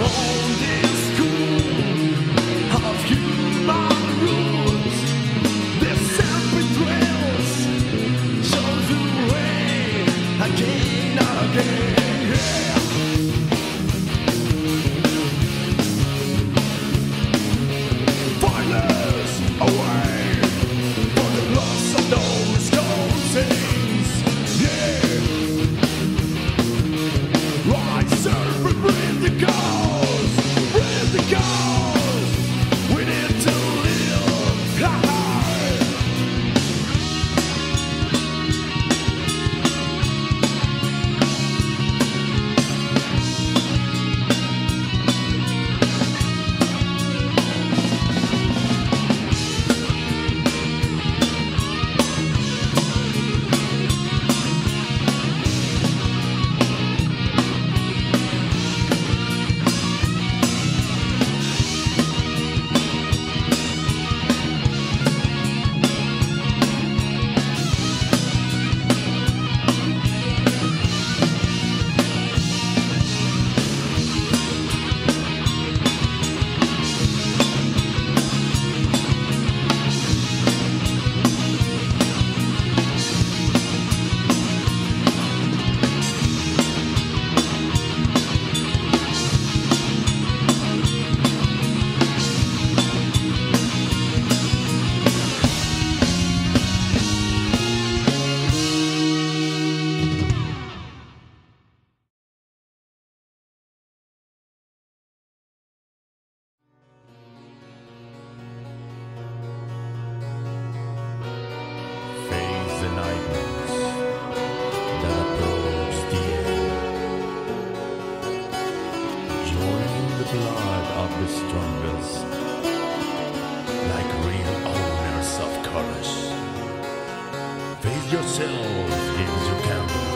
home. Face yourself, yes you can.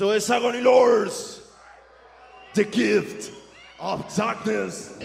So it's agony lords, the gift of darkness.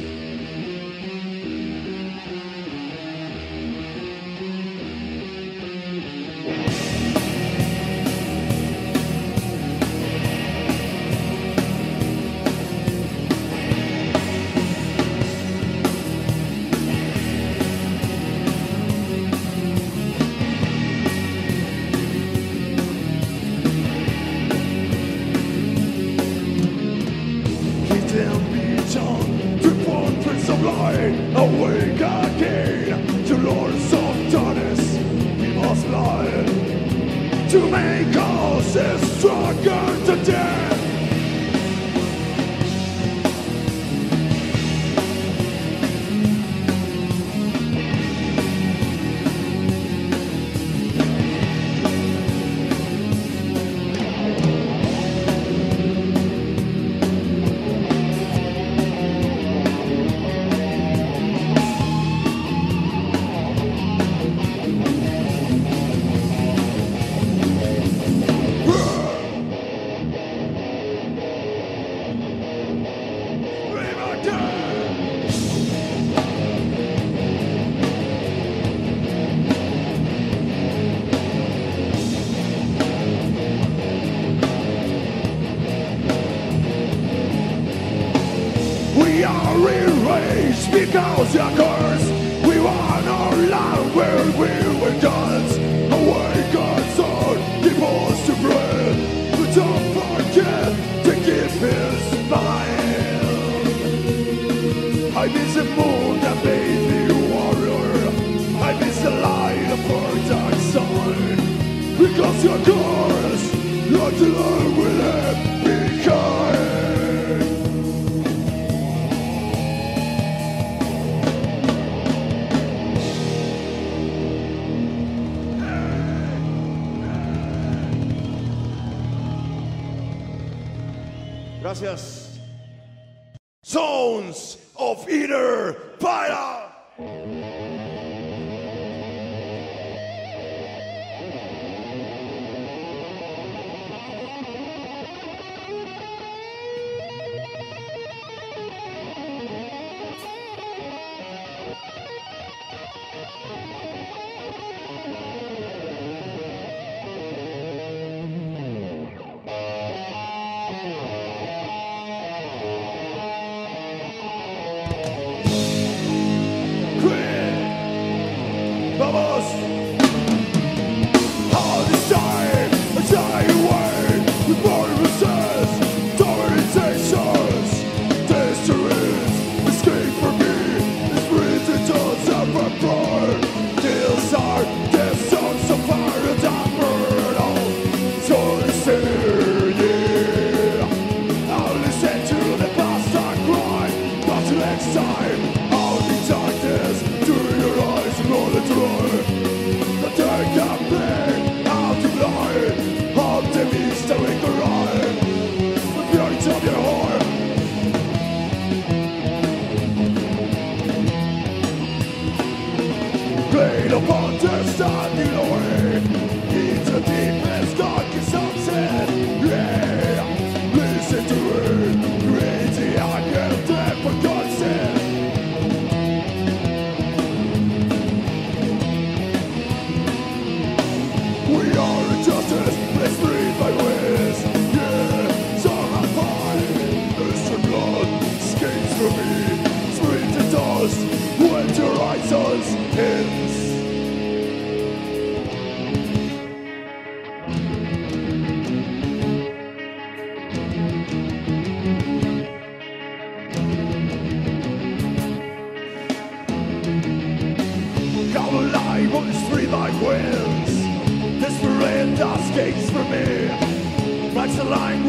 Gracias. Zones of Inner Fire.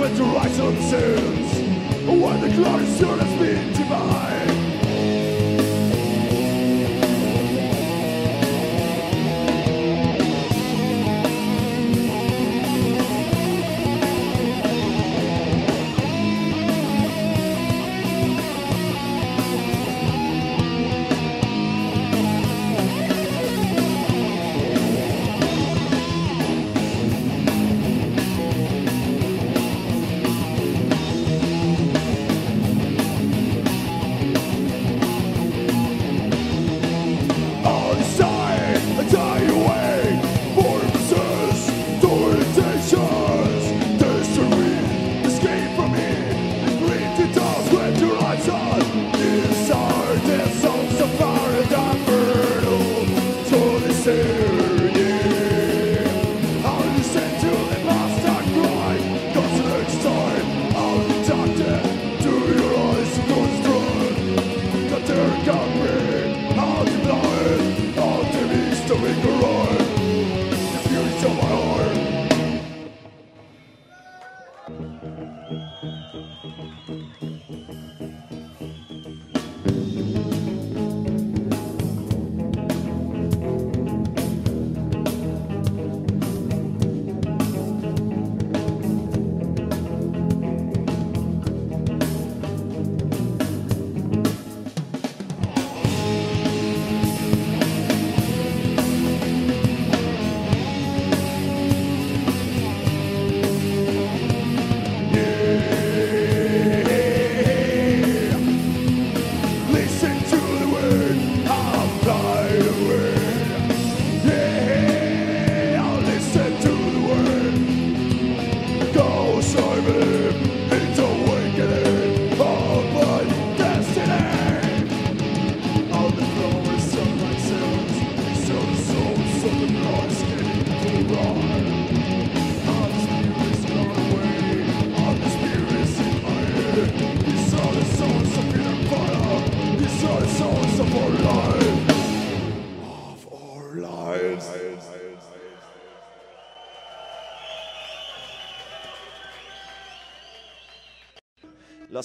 its rights the sins When the cloud is soon as been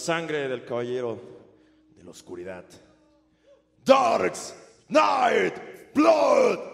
sangre del caballero de la oscuridad. Dark Night Blood.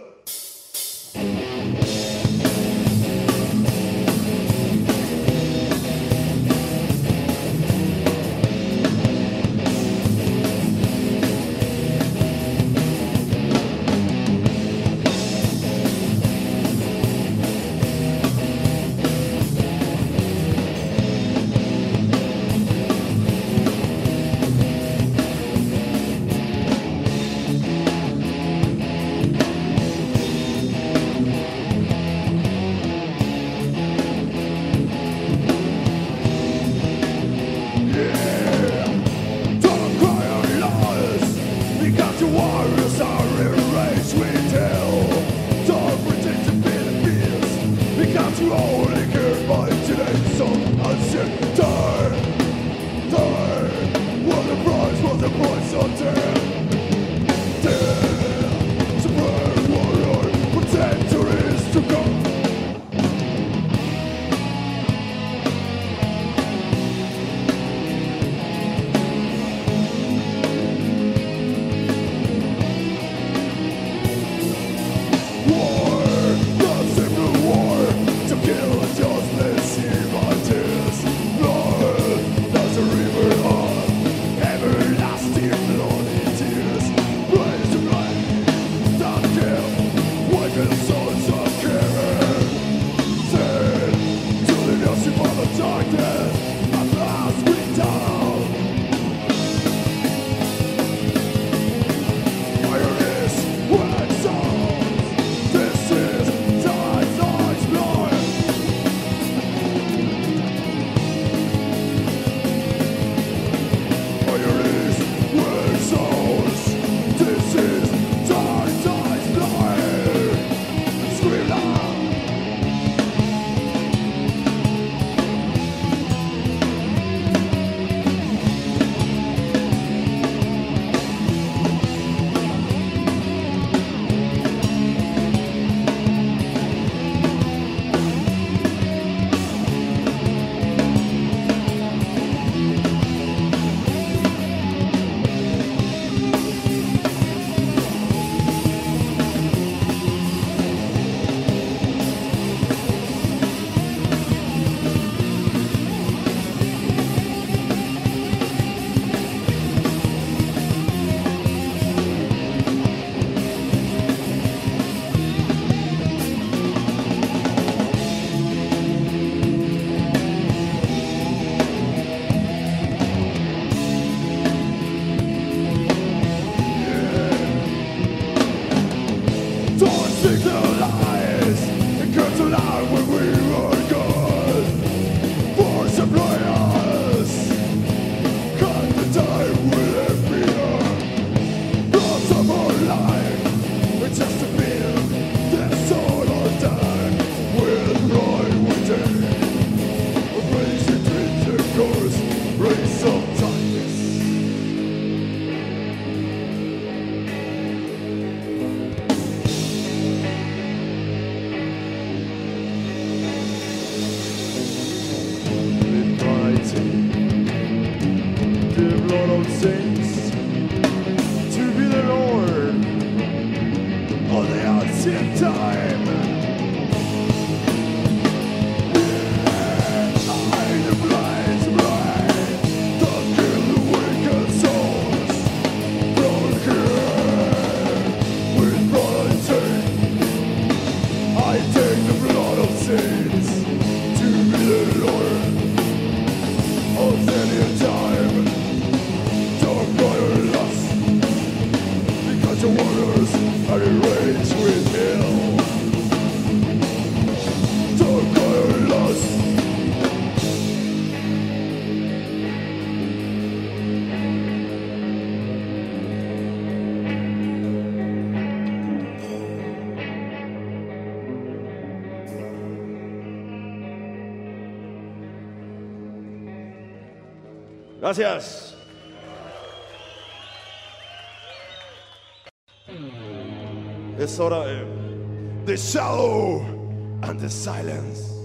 Gracias. Es hora de... The shallow and the silence.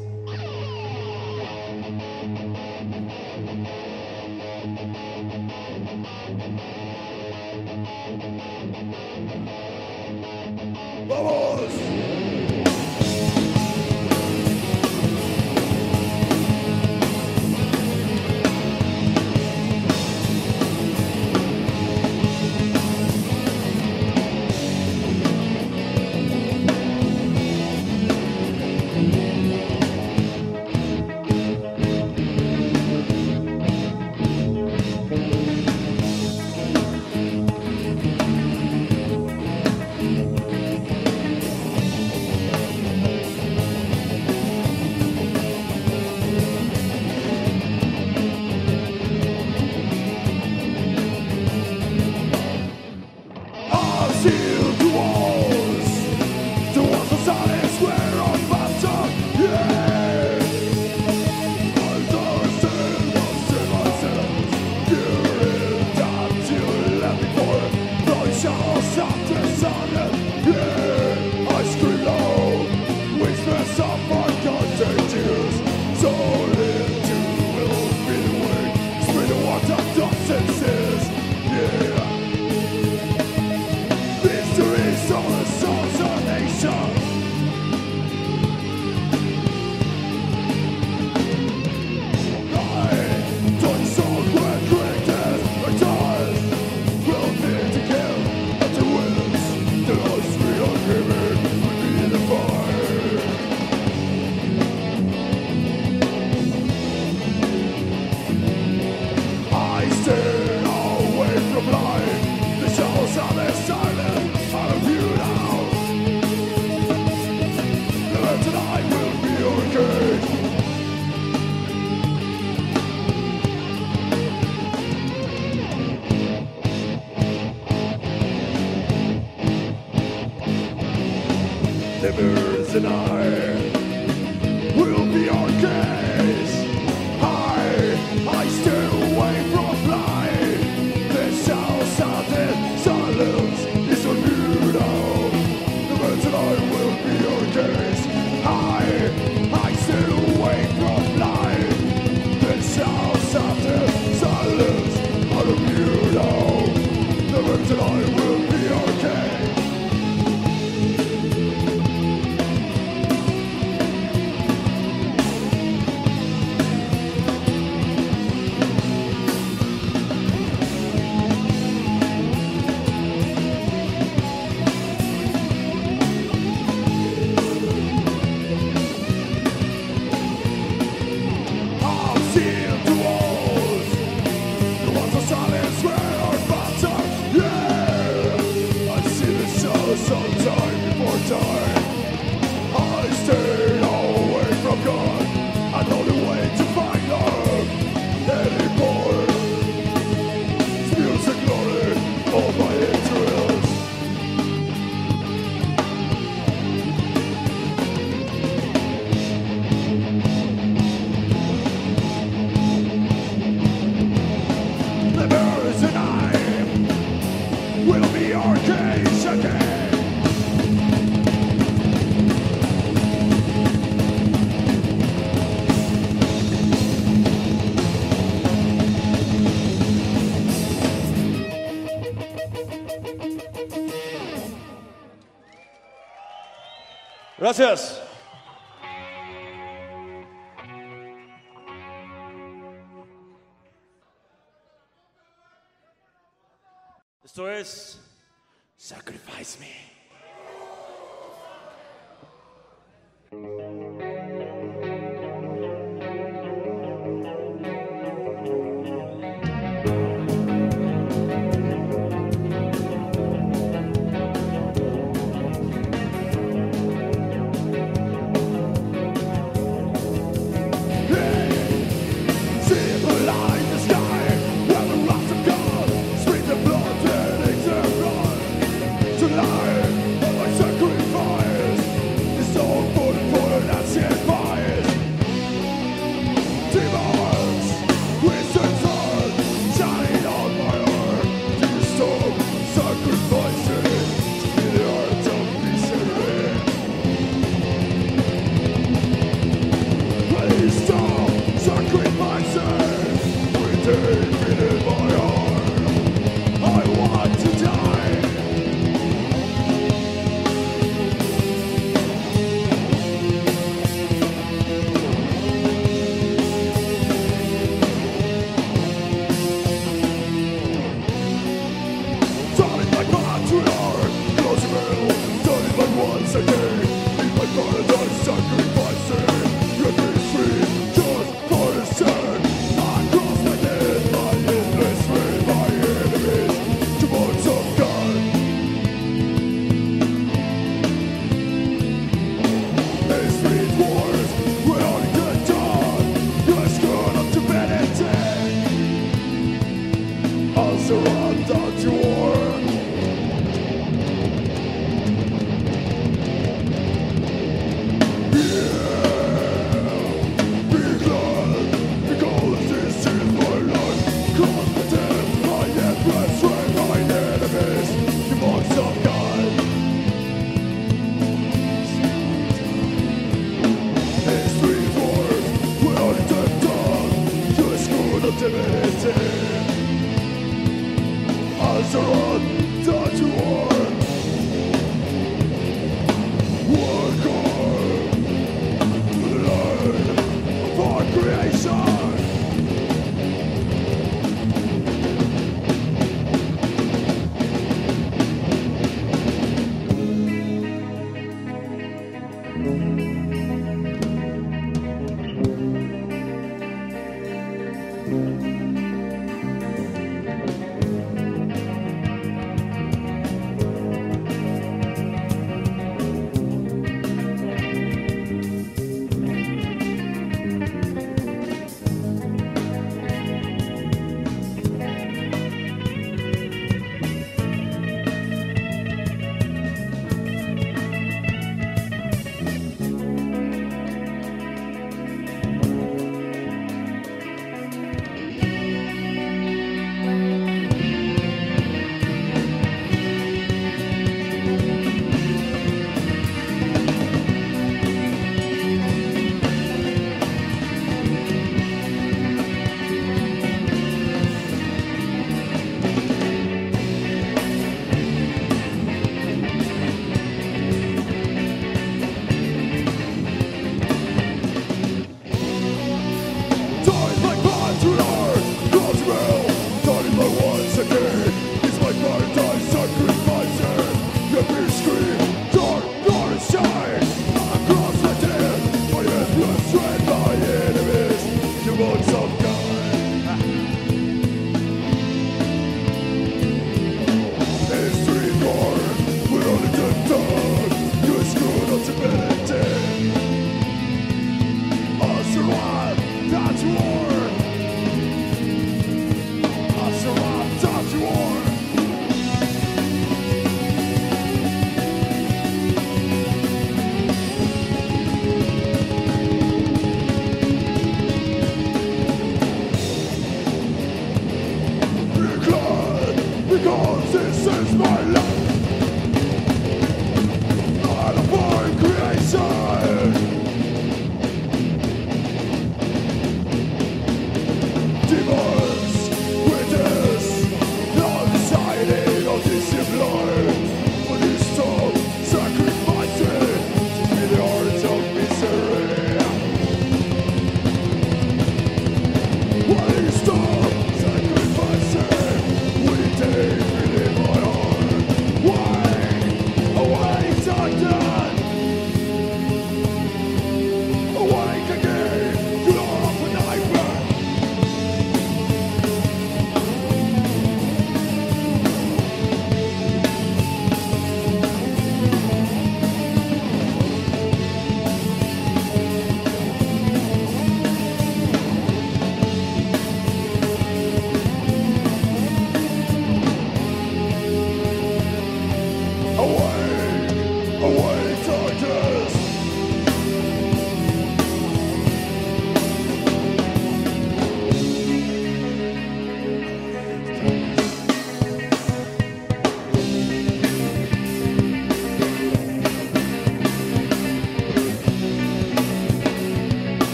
Gracias.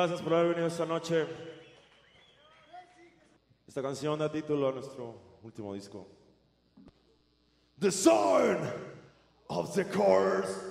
gracias por haber venido esta noche. Esta canción da título a nuestro último disco. The Sound of the Chorus.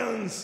lions.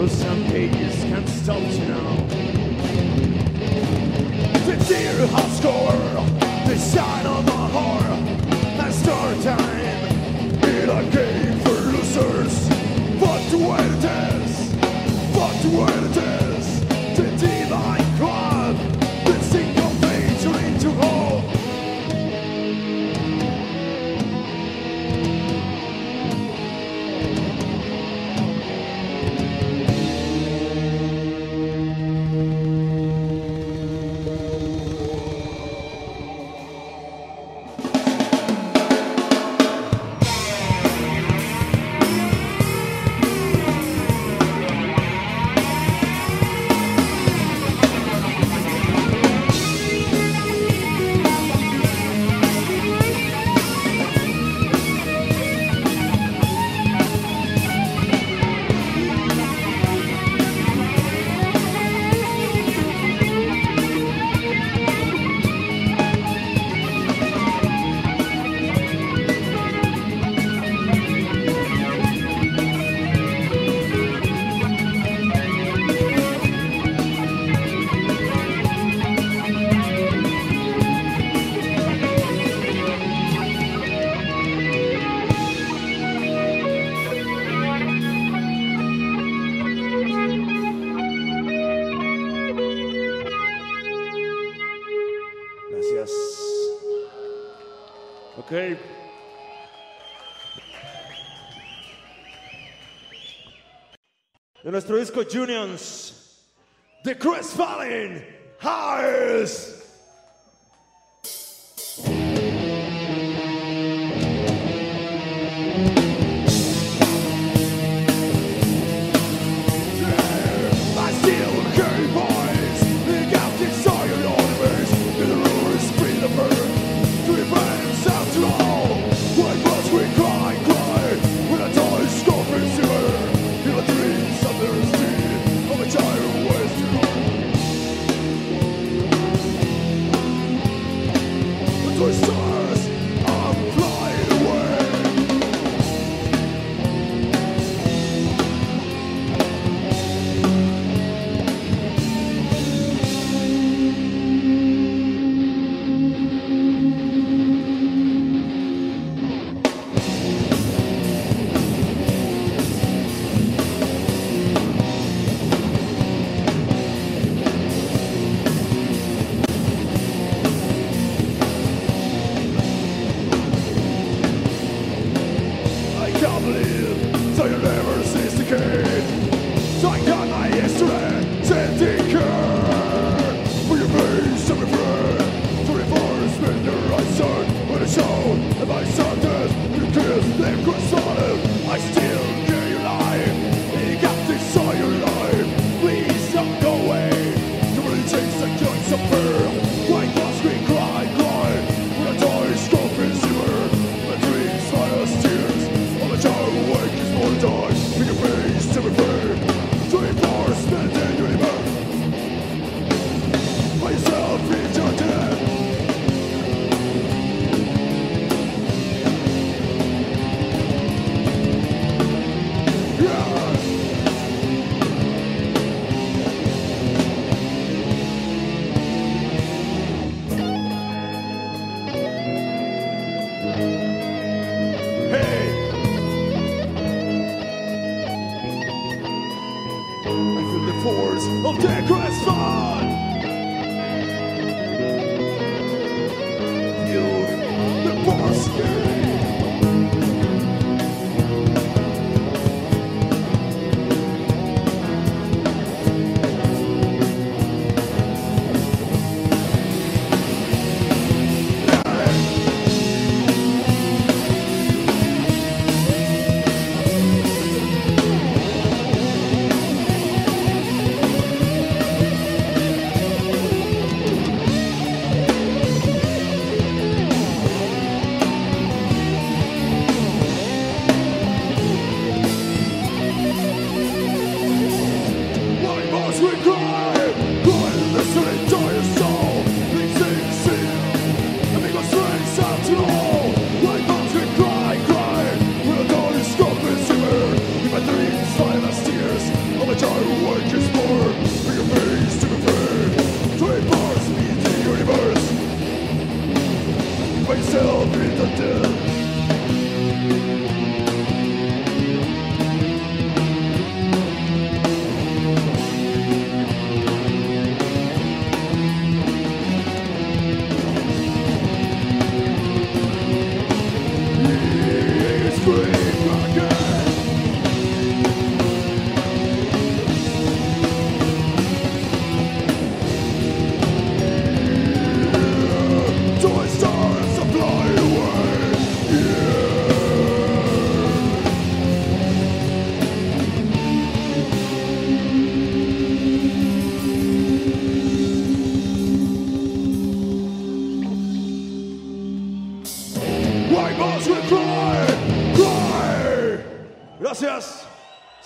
Those some pages can't stop you now. Nuestro disco Juniors, The Chris Falling Highs.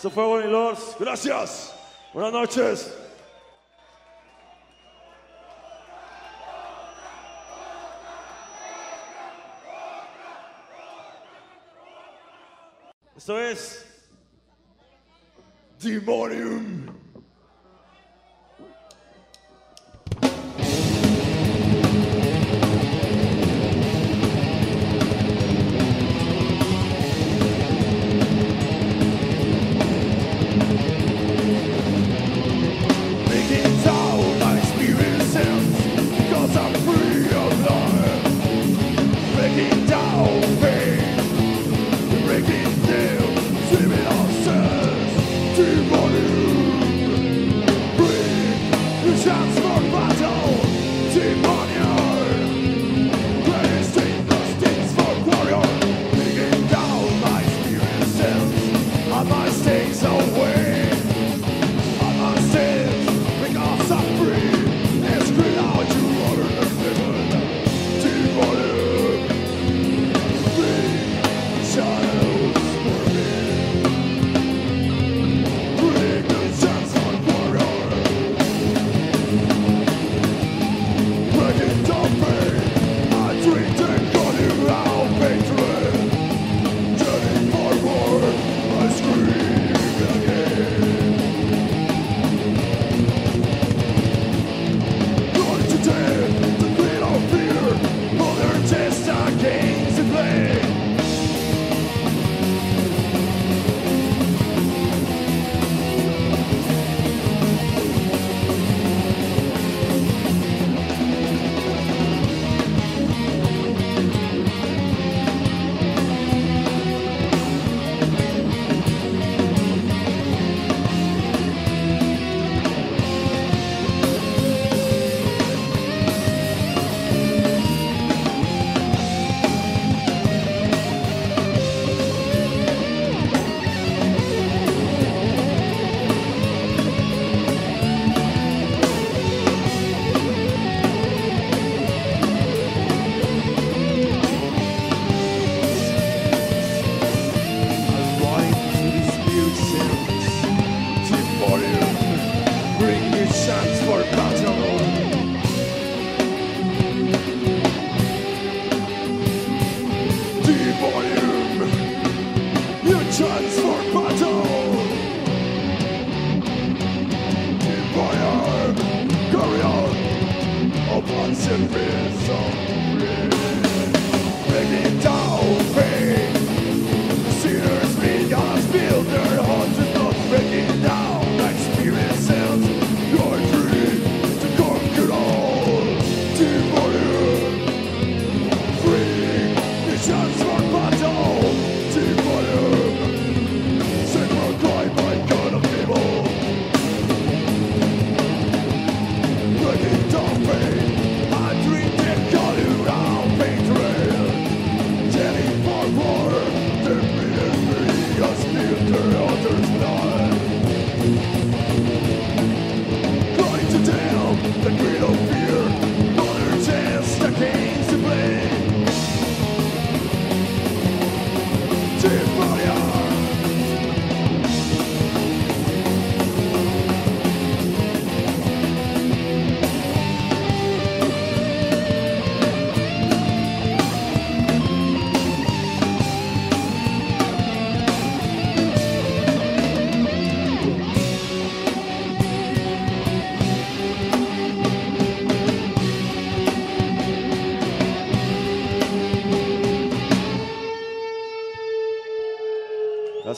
Eso fue Bonnie Lords. Gracias. Buenas noches.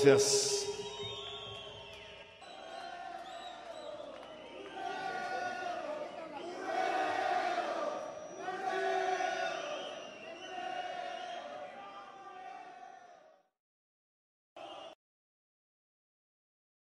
Gracias.